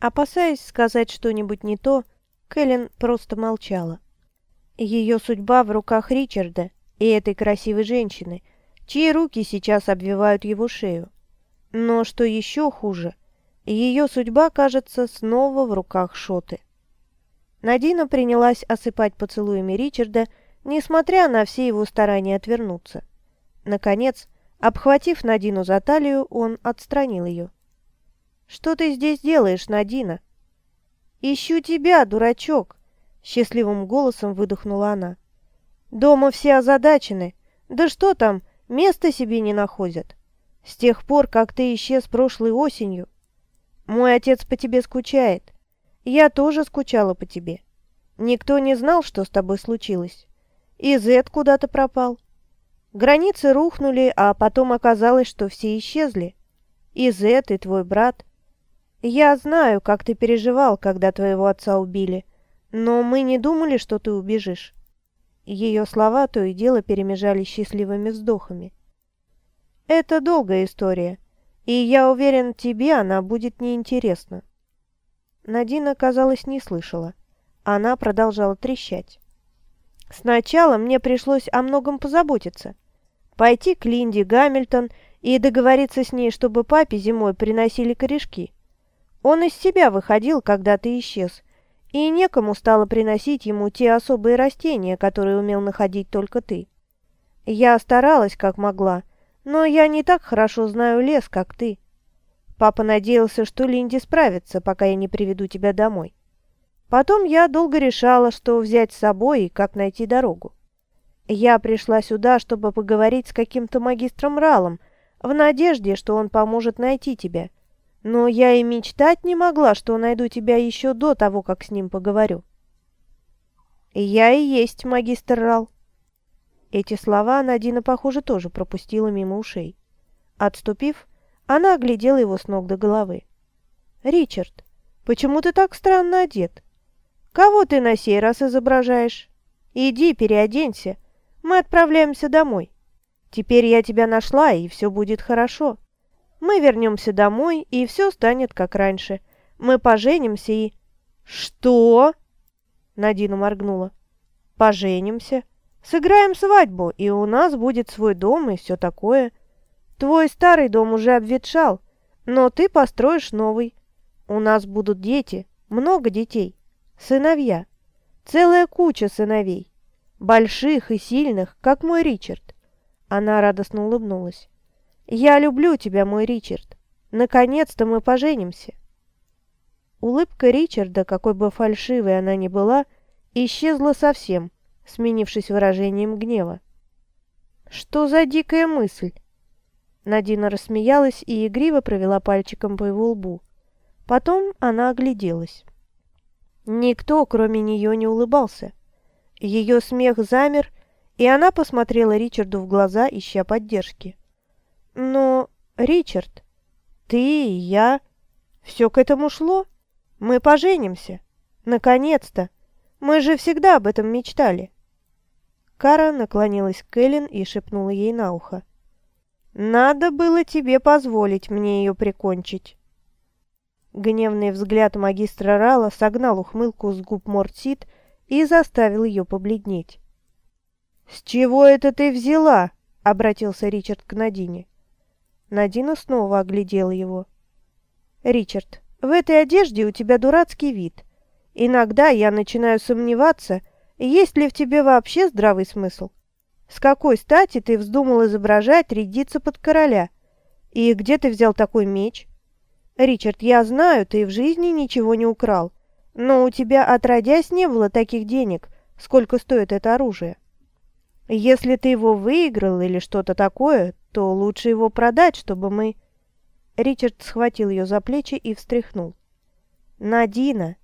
Опасаясь сказать что-нибудь не то, Кэлен просто молчала. Ее судьба в руках Ричарда и этой красивой женщины, чьи руки сейчас обвивают его шею. Но что еще хуже, ее судьба, кажется, снова в руках Шоты. Надина принялась осыпать поцелуями Ричарда, несмотря на все его старания отвернуться. Наконец, обхватив Надину за талию, он отстранил ее. «Что ты здесь делаешь, Надина?» «Ищу тебя, дурачок!» — счастливым голосом выдохнула она. «Дома все озадачены. Да что там, места себе не находят. С тех пор, как ты исчез прошлой осенью. Мой отец по тебе скучает. Я тоже скучала по тебе. Никто не знал, что с тобой случилось. И Зет куда-то пропал. Границы рухнули, а потом оказалось, что все исчезли. И Зет, и твой брат. Я знаю, как ты переживал, когда твоего отца убили, но мы не думали, что ты убежишь. Ее слова то и дело перемежались счастливыми вздохами. Это долгая история, и я уверен, тебе она будет неинтересна. Надина, казалось, не слышала. Она продолжала трещать. Сначала мне пришлось о многом позаботиться. Пойти к Линде Гамильтон и договориться с ней, чтобы папе зимой приносили корешки. Он из себя выходил, когда ты исчез, и некому стало приносить ему те особые растения, которые умел находить только ты. Я старалась, как могла, но я не так хорошо знаю лес, как ты. Папа надеялся, что Линди справится, пока я не приведу тебя домой. Потом я долго решала, что взять с собой и как найти дорогу. Я пришла сюда, чтобы поговорить с каким-то магистром Ралом, в надежде, что он поможет найти тебя, но я и мечтать не могла, что найду тебя еще до того, как с ним поговорю. Я и есть магистр Рал. Эти слова Надина, похоже, тоже пропустила мимо ушей. Отступив, она оглядела его с ног до головы. «Ричард, почему ты так странно одет? Кого ты на сей раз изображаешь? Иди, переоденься. Мы отправляемся домой. Теперь я тебя нашла, и все будет хорошо». Мы вернемся домой, и все станет как раньше. Мы поженимся и...» «Что?» Надина моргнула. «Поженимся. Сыграем свадьбу, и у нас будет свой дом и все такое. Твой старый дом уже обветшал, но ты построишь новый. У нас будут дети, много детей, сыновья, целая куча сыновей, больших и сильных, как мой Ричард». Она радостно улыбнулась. «Я люблю тебя, мой Ричард. Наконец-то мы поженимся». Улыбка Ричарда, какой бы фальшивой она ни была, исчезла совсем, сменившись выражением гнева. «Что за дикая мысль?» Надина рассмеялась и игриво провела пальчиком по его лбу. Потом она огляделась. Никто, кроме нее, не улыбался. Ее смех замер, и она посмотрела Ричарду в глаза, ища поддержки. Но, Ричард, ты и я... Все к этому шло. Мы поженимся. Наконец-то. Мы же всегда об этом мечтали. Кара наклонилась к Эллен и шепнула ей на ухо. «Надо было тебе позволить мне ее прикончить». Гневный взгляд магистра Рала согнал ухмылку с губ Мортсит и заставил ее побледнеть. «С чего это ты взяла?» — обратился Ричард к Надине. Надина снова оглядела его. «Ричард, в этой одежде у тебя дурацкий вид. Иногда я начинаю сомневаться, есть ли в тебе вообще здравый смысл. С какой стати ты вздумал изображать рядиться под короля? И где ты взял такой меч? Ричард, я знаю, ты в жизни ничего не украл, но у тебя отродясь не было таких денег, сколько стоит это оружие. Если ты его выиграл или что-то такое, то лучше его продать, чтобы мы...» Ричард схватил ее за плечи и встряхнул. «Надина,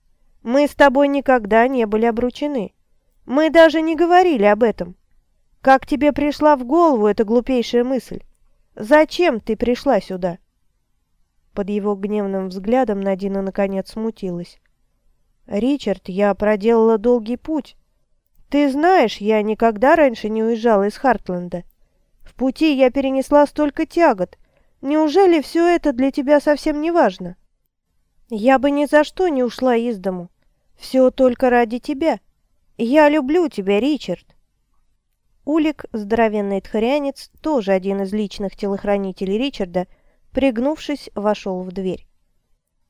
мы с тобой никогда не были обручены. Мы даже не говорили об этом. Как тебе пришла в голову эта глупейшая мысль? Зачем ты пришла сюда?» Под его гневным взглядом Надина наконец смутилась. «Ричард, я проделала долгий путь. Ты знаешь, я никогда раньше не уезжала из Хартленда. Пути я перенесла столько тягот. Неужели все это для тебя совсем не важно?» Я бы ни за что не ушла из дому. Все только ради тебя. Я люблю тебя, Ричард. Улик, здоровенный тхарианец, тоже один из личных телохранителей Ричарда, пригнувшись, вошел в дверь.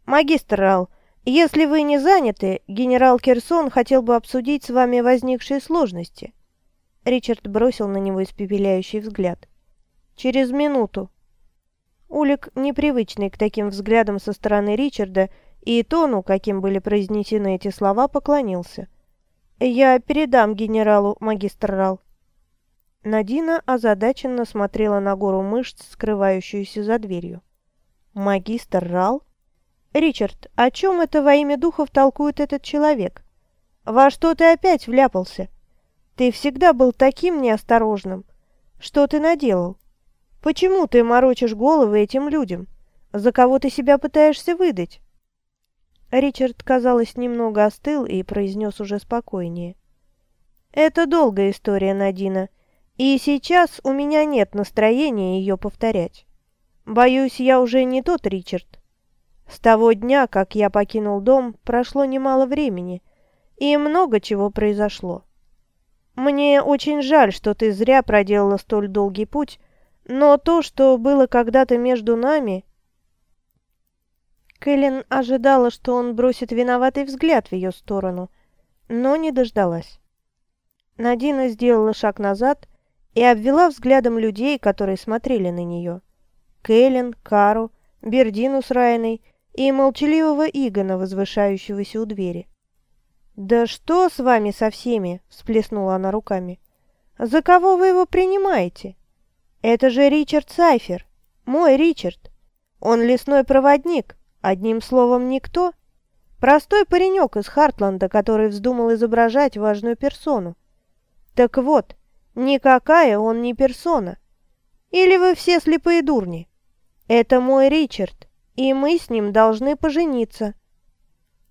«Магистр Рал, если вы не заняты, генерал Керсон хотел бы обсудить с вами возникшие сложности». Ричард бросил на него испепеляющий взгляд. «Через минуту». Улик, непривычный к таким взглядам со стороны Ричарда и тону, каким были произнесены эти слова, поклонился. «Я передам генералу, магистр Рал». Надина озадаченно смотрела на гору мышц, скрывающуюся за дверью. «Магистр Рал?» «Ричард, о чем это во имя духов толкует этот человек? Во что ты опять вляпался? Ты всегда был таким неосторожным. Что ты наделал? Почему ты морочишь головы этим людям? За кого ты себя пытаешься выдать?» Ричард, казалось, немного остыл и произнес уже спокойнее. «Это долгая история, Надина». И сейчас у меня нет настроения ее повторять. Боюсь, я уже не тот Ричард. С того дня, как я покинул дом, прошло немало времени, и много чего произошло. Мне очень жаль, что ты зря проделала столь долгий путь, но то, что было когда-то между нами... Кэлен ожидала, что он бросит виноватый взгляд в ее сторону, но не дождалась. Надина сделала шаг назад и обвела взглядом людей, которые смотрели на нее. Кэлен, Кару, Бердину с Райной и молчаливого Игона, возвышающегося у двери. «Да что с вами со всеми?» – всплеснула она руками. «За кого вы его принимаете? Это же Ричард Сайфер, мой Ричард. Он лесной проводник, одним словом, никто. Простой паренек из Хартланда, который вздумал изображать важную персону. Так вот, Никакая он не персона. Или вы все слепые дурни? Это мой Ричард, и мы с ним должны пожениться.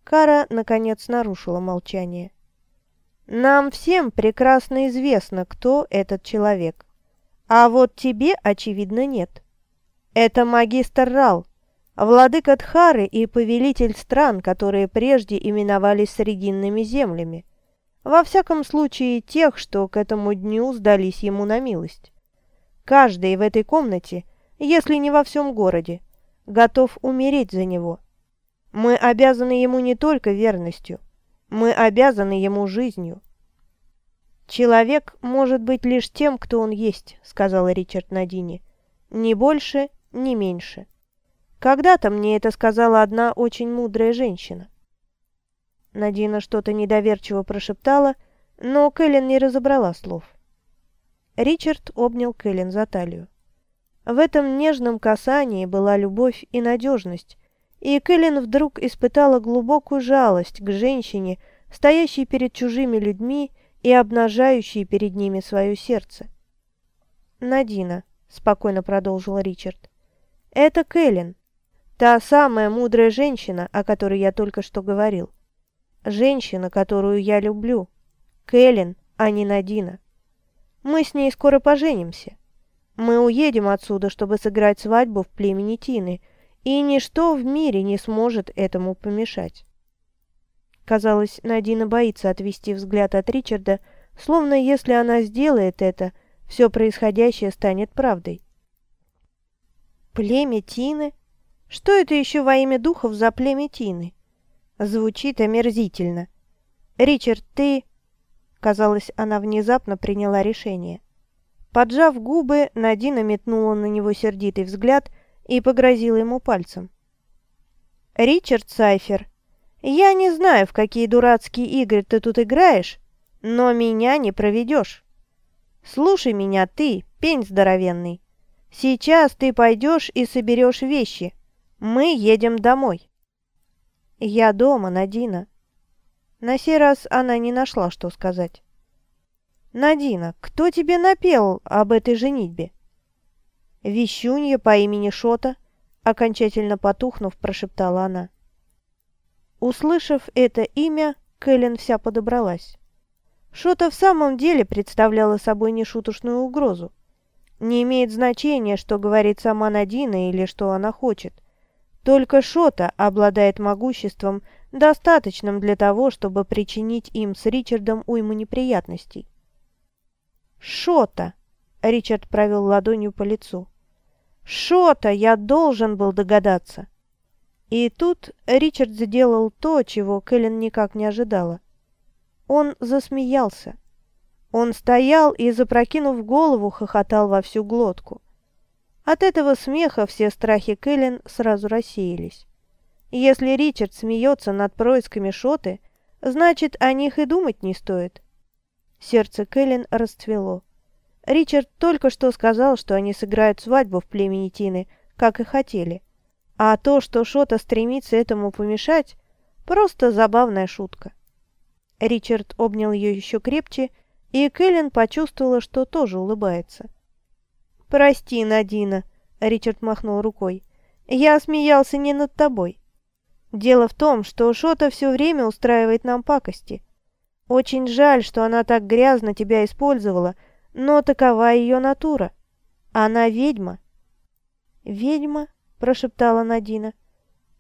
Кара, наконец, нарушила молчание. Нам всем прекрасно известно, кто этот человек. А вот тебе, очевидно, нет. Это магистр Рал, владыка Тхары и повелитель стран, которые прежде именовались Срединными землями. Во всяком случае, тех, что к этому дню сдались ему на милость. Каждый в этой комнате, если не во всем городе, готов умереть за него. Мы обязаны ему не только верностью, мы обязаны ему жизнью. «Человек может быть лишь тем, кто он есть», — сказал Ричард Надине. «Ни больше, ни меньше. Когда-то мне это сказала одна очень мудрая женщина. Надина что-то недоверчиво прошептала, но Кэлен не разобрала слов. Ричард обнял Кэлен за талию. В этом нежном касании была любовь и надежность, и Кэлен вдруг испытала глубокую жалость к женщине, стоящей перед чужими людьми и обнажающей перед ними свое сердце. «Надина», — спокойно продолжил Ричард, — «это Кэлен, та самая мудрая женщина, о которой я только что говорил. Женщина, которую я люблю. Кэлен, а не Надина. Мы с ней скоро поженимся. Мы уедем отсюда, чтобы сыграть свадьбу в племени Тины, и ничто в мире не сможет этому помешать. Казалось, Надина боится отвести взгляд от Ричарда, словно если она сделает это, все происходящее станет правдой. Племя Тины? Что это еще во имя духов за племя Тины? Звучит омерзительно. «Ричард, ты...» Казалось, она внезапно приняла решение. Поджав губы, Надина метнула на него сердитый взгляд и погрозила ему пальцем. «Ричард Сайфер, я не знаю, в какие дурацкие игры ты тут играешь, но меня не проведешь. Слушай меня ты, пень здоровенный. Сейчас ты пойдешь и соберешь вещи. Мы едем домой». «Я дома, Надина». На сей раз она не нашла, что сказать. «Надина, кто тебе напел об этой женитьбе?» «Вещунья по имени Шота», — окончательно потухнув, прошептала она. Услышав это имя, Кэлен вся подобралась. Шота в самом деле представляла собой нешуточную угрозу. Не имеет значения, что говорит сама Надина или что она хочет. Только Шота обладает могуществом, достаточным для того, чтобы причинить им с Ричардом уйму неприятностей. «Шота!» — Ричард провел ладонью по лицу. «Шота! Я должен был догадаться!» И тут Ричард сделал то, чего Кэлен никак не ожидала. Он засмеялся. Он стоял и, запрокинув голову, хохотал во всю глотку. От этого смеха все страхи Кэлен сразу рассеялись. Если Ричард смеется над происками Шоты, значит, о них и думать не стоит. Сердце Кэлен расцвело. Ричард только что сказал, что они сыграют свадьбу в племени Тины, как и хотели. А то, что Шота стремится этому помешать, просто забавная шутка. Ричард обнял ее еще крепче, и Кэлен почувствовала, что тоже улыбается. «Прости, Надина», — Ричард махнул рукой. «Я смеялся не над тобой. Дело в том, что Шота все время устраивает нам пакости. Очень жаль, что она так грязно тебя использовала, но такова ее натура. Она ведьма». «Ведьма?» – прошептала Надина.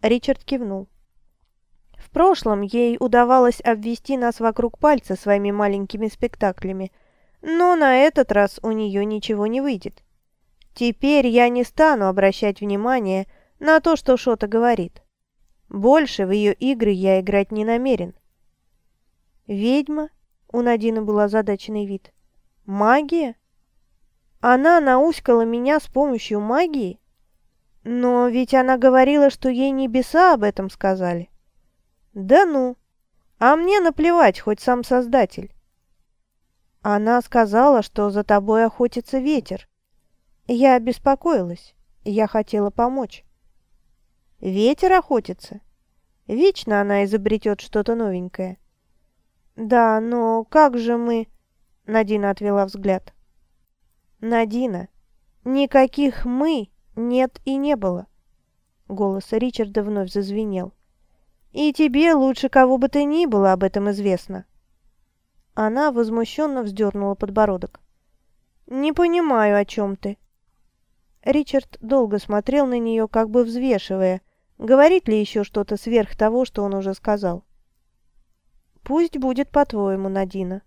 Ричард кивнул. В прошлом ей удавалось обвести нас вокруг пальца своими маленькими спектаклями, но на этот раз у нее ничего не выйдет. Теперь я не стану обращать внимание на то, что Шота говорит. Больше в ее игры я играть не намерен. «Ведьма?» — у Надины был озадаченный вид. «Магия? Она науськала меня с помощью магии? Но ведь она говорила, что ей небеса об этом сказали». «Да ну! А мне наплевать, хоть сам Создатель». Она сказала, что за тобой охотится ветер. Я беспокоилась, я хотела помочь. Ветер охотится? Вечно она изобретет что-то новенькое. Да, но как же мы... Надина отвела взгляд. Надина, никаких «мы» нет и не было. Голос Ричарда вновь зазвенел. И тебе лучше кого бы то ни было об этом известно. Она возмущенно вздернула подбородок. «Не понимаю, о чем ты». Ричард долго смотрел на нее, как бы взвешивая, говорит ли еще что-то сверх того, что он уже сказал. «Пусть будет по-твоему, Надина»,